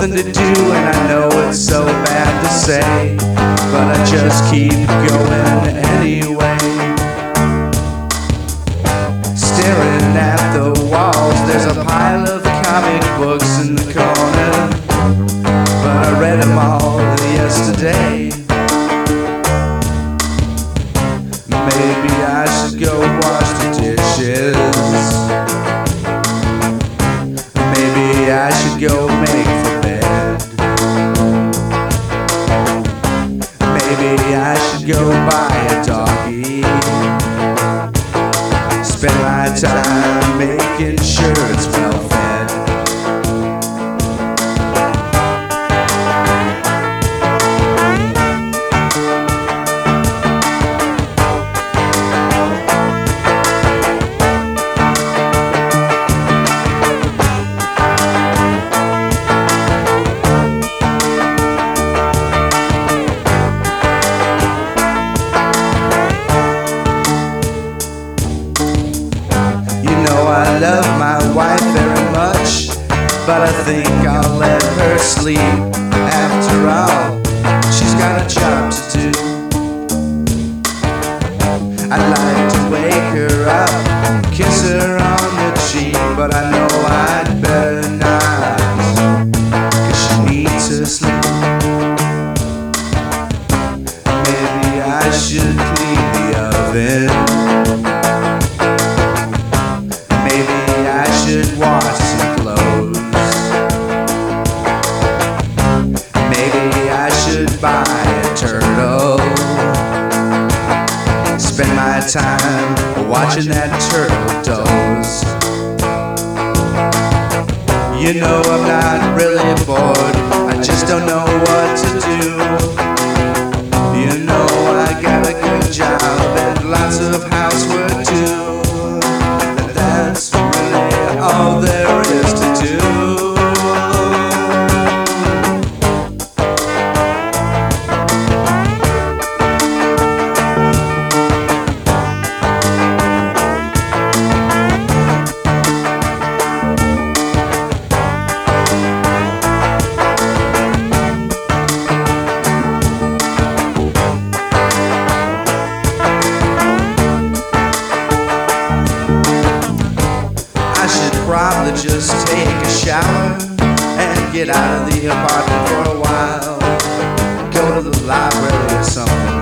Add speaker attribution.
Speaker 1: nothing to do, and I know it's so bad to say, but I just keep going anyway. Staring at the walls, there's a pile of comic books in the corner, but I read them all yesterday. Maybe I should go wash the dishes. Maybe I should go buy a doggy. Spend my time making sure it's well I love my wife very much, but I think I'll let her sleep. After all, she's got a job to do. I'd like to wake her up, kiss her on the cheek, but I know I'd better not, cause she needs to sleep. Maybe I should clean the oven. Spend my time watching that turtle doze. You know I'm not really bored. I just don't know what to do. You know I got a good job and lots of just take a shower and get out of the apartment for a while. Go to the library or something.